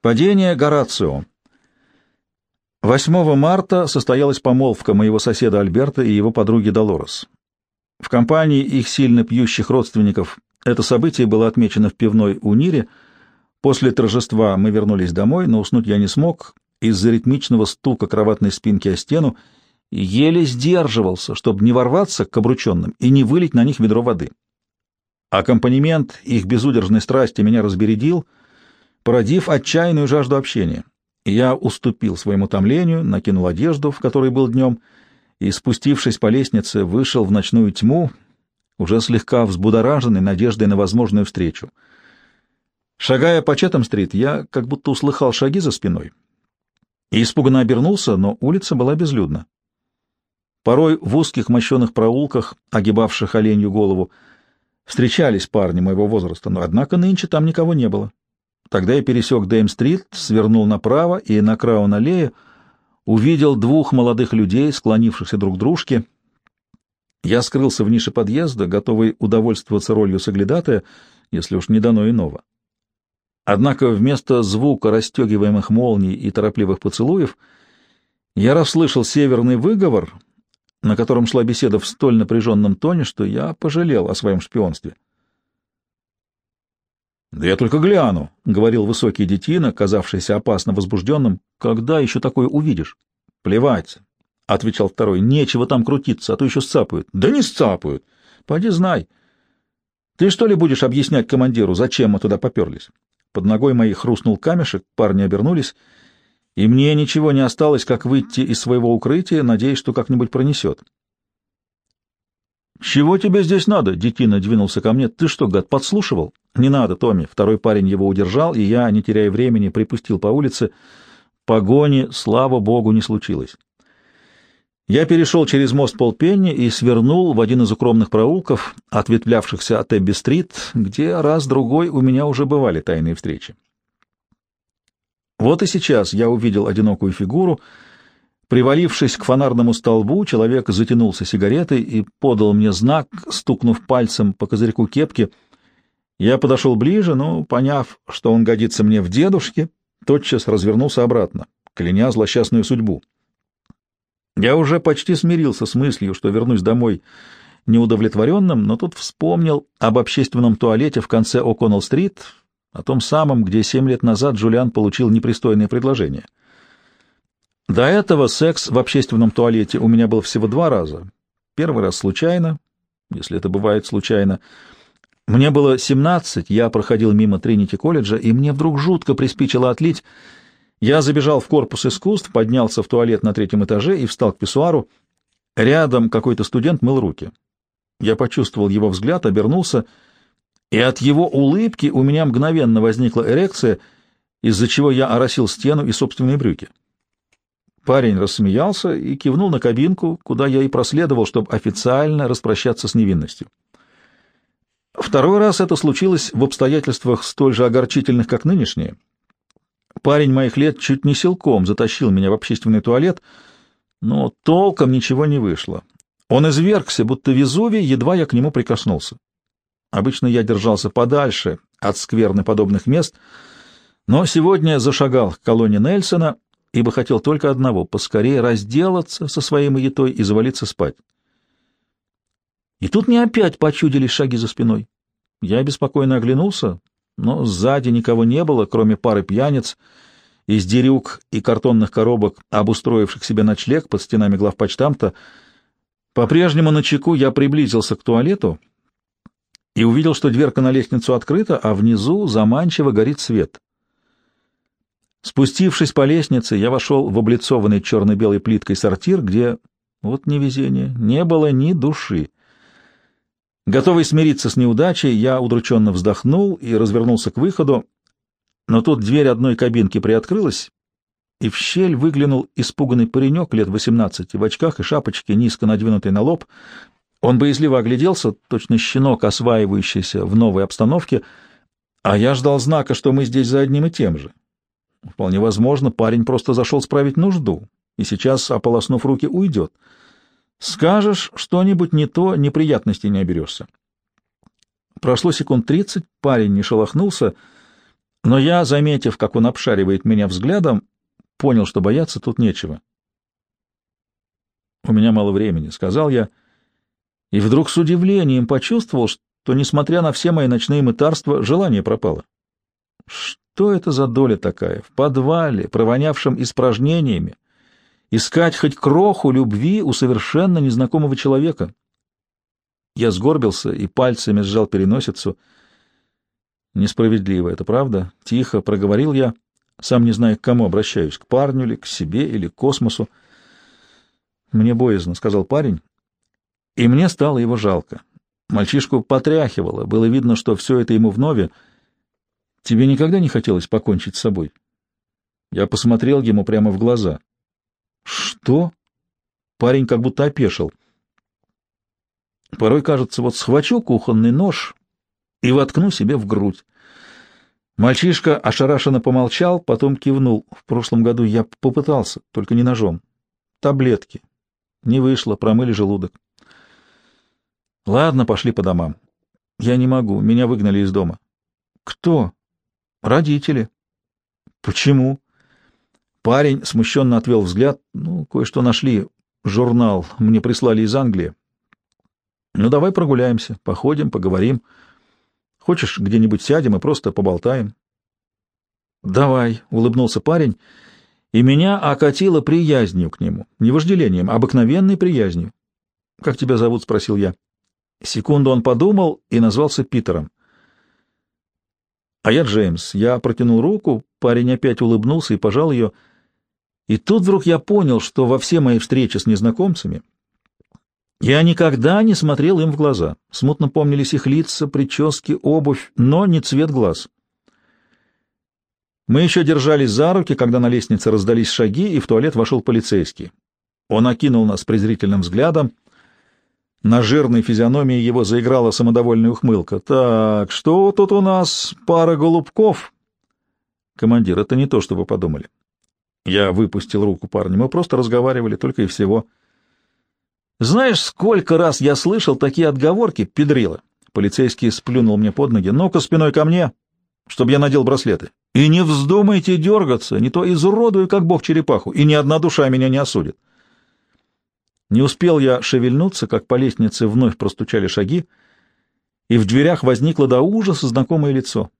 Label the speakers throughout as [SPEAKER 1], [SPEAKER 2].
[SPEAKER 1] Падение Горацио. 8 марта состоялась помолвка моего соседа Альберта и его подруги Долорес. В компании их сильно пьющих родственников это событие было отмечено в пивной Унире. После торжества мы вернулись домой, но уснуть я не смог из-за ритмичного стука кроватной спинки о стену еле сдерживался, чтобы не ворваться к обрученным и не вылить на них ведро воды. Аккомпанемент их безудержной страсти меня разбередил — породив отчаянную жажду общения. Я уступил своему томлению, накинул одежду, в которой был днем, и, спустившись по лестнице, вышел в ночную тьму, уже слегка взбудораженный надеждой на возможную встречу. Шагая по Четам-стрит, я как будто услыхал шаги за спиной и испуганно обернулся, но улица была безлюдна. Порой в узких мощеных проулках, огибавших оленью голову, встречались парни моего возраста, но, однако, нынче там никого не было. Тогда я пересек Дэйм-стрит, свернул направо и на Краун-аллее увидел двух молодых людей, склонившихся друг к дружке. Я скрылся в нише подъезда, готовый удовольствоваться ролью соглядатая, если уж не дано иного. Однако вместо звука расстегиваемых молний и торопливых поцелуев я расслышал северный выговор, на котором шла беседа в столь напряженном тоне, что я пожалел о своем шпионстве. «Да я только гляну», — говорил высокий детина, казавшийся опасно возбужденным. «Когда еще такое увидишь?» «Плевать», — отвечал второй. «Нечего там крутиться, а то еще сцапают». «Да не сцапают. Пойди знай. Ты что ли будешь объяснять командиру, зачем мы туда поперлись?» Под ногой моей хрустнул камешек, парни обернулись, и мне ничего не осталось, как выйти из своего укрытия, надеясь, что как-нибудь пронесет. «Чего тебе здесь надо?» — детина двинулся ко мне. «Ты что, гад, подслушивал?» «Не надо, Томми». Второй парень его удержал, и я, не теряя времени, припустил по улице. Погони, слава богу, не случилось. Я перешел через мост Полпенни и свернул в один из укромных проулков, ответвлявшихся от Эбби-стрит, где раз-другой у меня уже бывали тайные встречи. Вот и сейчас я увидел одинокую фигуру. Привалившись к фонарному столбу, человек затянулся сигаретой и подал мне знак, стукнув пальцем по козырьку кепки — я подошел ближе, но, поняв, что он годится мне в дедушке, тотчас развернулся обратно, кляня злосчастную судьбу. Я уже почти смирился с мыслью, что вернусь домой неудовлетворенным, но тут вспомнил об общественном туалете в конце О'Коннелл-стрит, о том самом, где семь лет назад Джулиан получил непристойное предложение. До этого секс в общественном туалете у меня был всего два раза. Первый раз случайно, если это бывает случайно, — мне было семнадцать, я проходил мимо Тринити-колледжа, и мне вдруг жутко приспичило отлить. Я забежал в корпус искусств, поднялся в туалет на третьем этаже и встал к писсуару. Рядом какой-то студент мыл руки. Я почувствовал его взгляд, обернулся, и от его улыбки у меня мгновенно возникла эрекция, из-за чего я оросил стену и собственные брюки. Парень рассмеялся и кивнул на кабинку, куда я и проследовал, чтобы официально распрощаться с невинностью. Второй раз это случилось в обстоятельствах столь же огорчительных, как нынешние. Парень моих лет чуть не силком затащил меня в общественный туалет, но толком ничего не вышло. Он извергся, будто Везувий, едва я к нему прикоснулся. Обычно я держался подальше от скверны подобных мест, но сегодня зашагал к колонне Нельсона, ибо хотел только одного — поскорее разделаться со своей маятой и завалиться спать. И тут мне опять почудились шаги за спиной. Я беспокойно оглянулся, но сзади никого не было, кроме пары пьяниц из дерюк и картонных коробок, обустроивших себе ночлег под стенами главпочтамта. По-прежнему на чеку я приблизился к туалету и увидел, что дверка на лестницу открыта, а внизу заманчиво горит свет. Спустившись по лестнице, я вошел в облицованный черно-белой плиткой сортир, где, вот невезение, не было ни души. Готовый смириться с неудачей, я удрученно вздохнул и развернулся к выходу, но тут дверь одной кабинки приоткрылась, и в щель выглянул испуганный паренек лет восемнадцати в очках и шапочке, низко надвинутой на лоб. Он боязливо огляделся, точно щенок, осваивающийся в новой обстановке, а я ждал знака, что мы здесь за одним и тем же. Вполне возможно, парень просто зашел справить нужду, и сейчас, ополоснув руки, уйдет — Скажешь что-нибудь не то, неприятностей не оберешься. Прошло секунд тридцать, парень не шелохнулся, Но я, заметив, как он обшаривает меня взглядом, понял, что бояться тут нечего. «У меня мало времени», — сказал я, и вдруг с удивлением почувствовал, что, несмотря на все мои ночные мытарства, желание пропало. Что это за доля такая? В подвале, провонявшем испражнениями, искать хоть кроху любви у совершенно незнакомого человека. Я сгорбился и пальцами сжал переносицу. Несправедливо это, правда? Тихо проговорил я, сам не зная, к кому обращаюсь, к парню ли, к себе или к космосу. Мне боязно, — сказал парень, и мне стало его жалко. Мальчишку потряхивало, было видно, что все это ему вновь. Тебе никогда не хотелось покончить с собой? Я посмотрел ему прямо в глаза. Что? Парень как будто опешил. Порой кажется, вот схвачу кухонный нож и воткну себе в грудь. Мальчишка ошарашенно помолчал, потом кивнул. В прошлом году я попытался, только не ножом. Таблетки. Не вышло, промыли желудок. Ладно, пошли по домам. Я не могу, меня выгнали из дома. Кто? Родители. Почему? Парень смущенно отвел взгляд. Ну, кое-что нашли. Журнал мне прислали из Англии. Ну, давай прогуляемся, походим, поговорим. Хочешь, где-нибудь сядем и просто поболтаем? Давай, — улыбнулся парень, и меня окатило приязнью к нему. Не вожделением, а обыкновенной приязнью. — Как тебя зовут? — спросил я. Секунду он подумал и назвался Питером. — А я Джеймс. Я протянул руку, парень опять улыбнулся и пожал ее. И тут вдруг я понял, что во все мои встречи с незнакомцами я никогда не смотрел им в глаза. Смутно помнились их лица, прически, обувь, но не цвет глаз. Мы еще держались за руки, когда на лестнице раздались шаги, и в туалет вошел полицейский. Он окинул нас презрительным взглядом. На жирной физиономии его заиграла самодовольная ухмылка. «Так, что тут у нас? Пара голубков?» «Командир, это не то, что вы подумали». Я выпустил руку парня. Мы просто разговаривали, только и всего. Знаешь, сколько раз я слышал такие отговорки, педрила? Полицейский сплюнул мне под ноги. Ну-ка, спиной ко мне, чтобы я надел браслеты. И не вздумайте дергаться, не то изуродую, как бог черепаху, и ни одна душа меня не осудит. Не успел я шевельнуться, как по лестнице вновь простучали шаги, и в дверях возникло до ужаса знакомое лицо.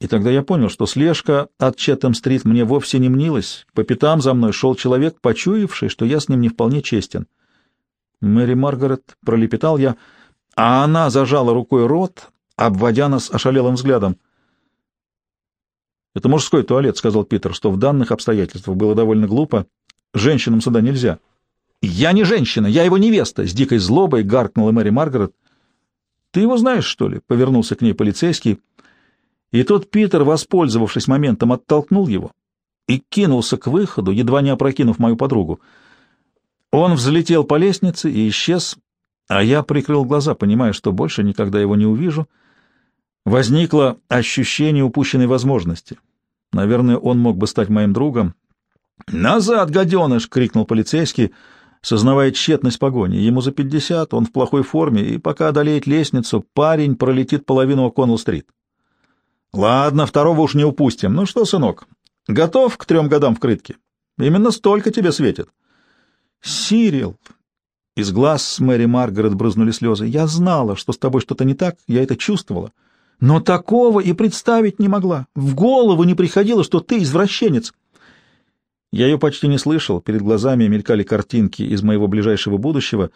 [SPEAKER 1] И тогда я понял, что слежка от Четтем-стрит мне вовсе не мнилась. По пятам за мной шел человек, почуявший, что я с ним не вполне честен. Мэри Маргарет, пролепетал я, а она зажала рукой рот, обводя нас ошалелым взглядом. «Это мужской туалет», — сказал Питер, что в данных обстоятельствах было довольно глупо. «Женщинам сюда нельзя». «Я не женщина, я его невеста!» — с дикой злобой гаркнула Мэри Маргарет. «Ты его знаешь, что ли?» — повернулся к ней полицейский. И тот Питер, воспользовавшись моментом, оттолкнул его и кинулся к выходу, едва не опрокинув мою подругу. Он взлетел по лестнице и исчез, а я прикрыл глаза, понимая, что больше никогда его не увижу. Возникло ощущение упущенной возможности. Наверное, он мог бы стать моим другом. «Назад, гаденыш!» — крикнул полицейский, сознавая тщетность погони. Ему за пятьдесят, он в плохой форме, и пока одолеет лестницу, парень пролетит половину О'Коннелл-стрит. «Ладно, второго уж не упустим. Ну что, сынок, готов к трем годам в крытке? Именно столько тебе светит». «Сирил!» Из глаз Мэри Маргарет брызнули слезы. «Я знала, что с тобой что-то не так, я это чувствовала. Но такого и представить не могла. В голову не приходило, что ты извращенец». Я ее почти не слышал, перед глазами мелькали картинки из моего ближайшего будущего,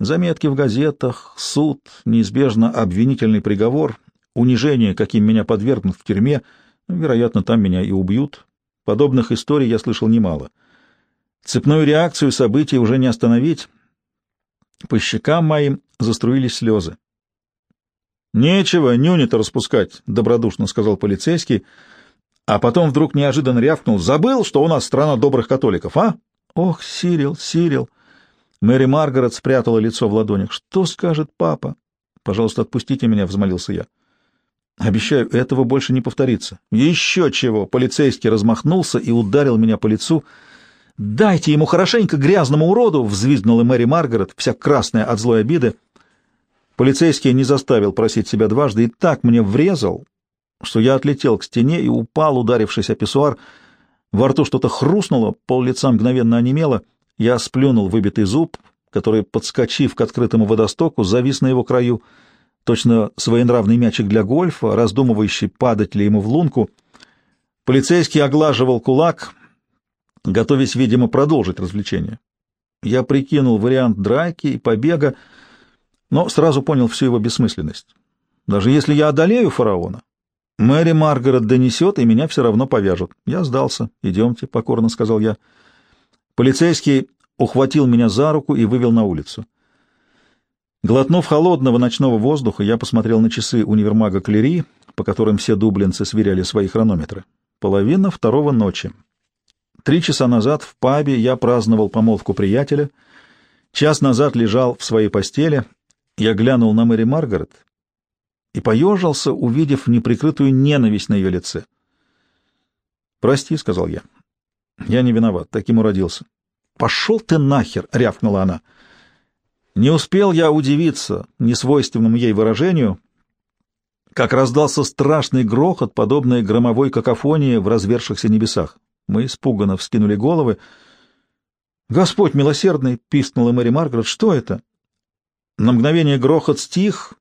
[SPEAKER 1] заметки в газетах, суд, неизбежно обвинительный приговор, унижение, каким меня подвергнут в тюрьме, вероятно, там меня и убьют. Подобных историй я слышал немало. Цепную реакцию событий уже не остановить. По щекам моим заструились слезы. «Нечего нюни-то распускать», — добродушно сказал полицейский, а потом вдруг неожиданно рявкнул. «Забыл, что у нас страна добрых католиков, а?» «Ох, Сирил, Сирил!» Мэри Маргарет спрятала лицо в ладонях. «Что скажет папа?» «Пожалуйста, отпустите меня», — взмолился я. «Обещаю, этого больше не повторится». «Еще чего!» Полицейский размахнулся и ударил меня по лицу — «Дайте ему хорошенько грязному уроду!» — взвизгнула Мэри Маргарет, вся красная от злой обиды. Полицейский не заставил просить себя дважды и так мне врезал, что я отлетел к стене и упал, ударившись о писсуар. Во рту что-то хрустнуло, пол лица мгновенно онемело. Я сплюнул выбитый зуб, который, подскочив к открытому водостоку, завис на его краю, точно своенравный мячик для гольфа, раздумывающий, падать ли ему в лунку. Полицейский оглаживал кулак, готовясь, видимо, продолжить развлечение. Я прикинул вариант драки и побега, но сразу понял всю его бессмысленность. Даже если я одолею фараона, Мэри Маргарет донесет, и меня все равно повяжут. Я сдался. Идемте, — покорно сказал я. Полицейский ухватил меня за руку и вывел на улицу. Глотнув холодного ночного воздуха, я посмотрел на часы универмага Клери, по которым все дублинцы сверяли свои хронометры. Половина второго ночи. Три часа назад в пабе я праздновал помолвку приятеля. Час назад лежал в своей постели. Я глянул на Мэри Маргарет и поежился, увидев неприкрытую ненависть на ее лице. «Прости», — сказал я. «Я не виноват, таким уродился». «Пошел ты нахер!» — рявкнула она. Не успел я удивиться несвойственному ей выражению, как раздался страшный грохот, подобный громовой какофонии в развершихся небесах. Мы испуганно вскинули головы. «Господь милосердный!» — пискнула Мэри Маргарет. «Что это?» На мгновение грохот стих,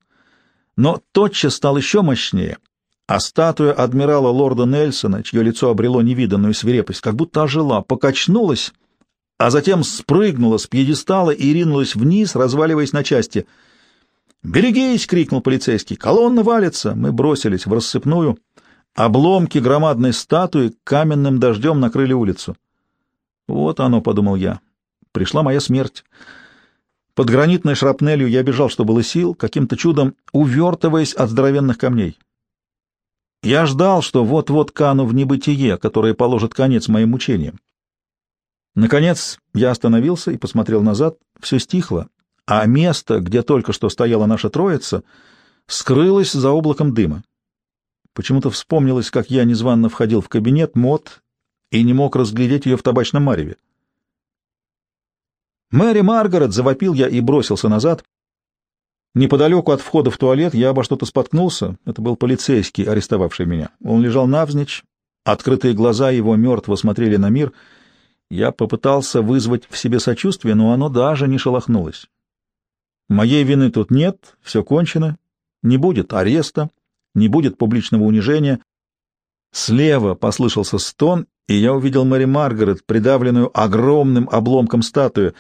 [SPEAKER 1] но тотчас стал еще мощнее, а статуя адмирала лорда Нельсона, чье лицо обрело невиданную свирепость, как будто ожила, покачнулась, а затем спрыгнула с пьедестала и ринулась вниз, разваливаясь на части. «Берегись!» — крикнул полицейский. «Колонна валится!» Мы бросились в рассыпную — Обломки громадной статуи каменным дождем накрыли улицу. «Вот оно», — подумал я, — «пришла моя смерть». Под гранитной шрапнелью я бежал, что было сил, каким-то чудом увертываясь от здоровенных камней. Я ждал, что вот-вот кану в небытие, которое положит конец моим мучениям. Наконец я остановился и посмотрел назад. Все стихло, а место, где только что стояла наша троица, скрылось за облаком дыма. Почему-то вспомнилось, как я незвано входил в кабинет Мот и не мог разглядеть ее в табачном мареве. «Мэри Маргарет!» — завопил я и бросился назад. Неподалеку от входа в туалет я обо что-то споткнулся. Это был полицейский, арестовавший меня. Он лежал навзничь, открытые глаза его мертво смотрели на мир. Я попытался вызвать в себе сочувствие, но оно даже не шелохнулось. Моей вины тут нет, все кончено, не будет ареста, не будет публичного унижения. Слева послышался стон, и я увидел Мэри Маргарет, придавленную огромным обломком статуи.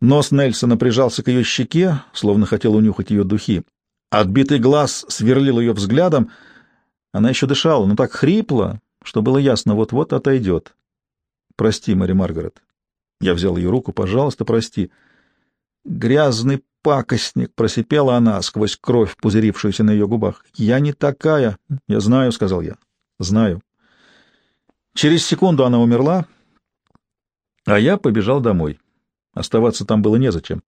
[SPEAKER 1] Нос Нельсона прижался к ее щеке, словно хотел унюхать ее духи. Отбитый глаз сверлил ее взглядом. Она еще дышала, но так хрипло, что было ясно, вот-вот отойдет. «Прости, Мэри Маргарет». Я взял ее руку. «Пожалуйста, прости». Грязный пакостник!» — просипела она сквозь кровь, пузырившуюся на ее губах. «Я не такая!» «Я знаю», — сказал я. «Знаю». Через секунду она умерла, а я побежал домой. Оставаться там было незачем.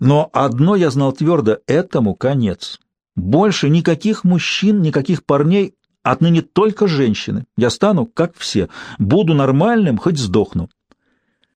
[SPEAKER 1] Но одно я знал твердо — этому конец. Больше никаких мужчин, никаких парней, отныне только женщины. Я стану, как все, буду нормальным, хоть сдохну.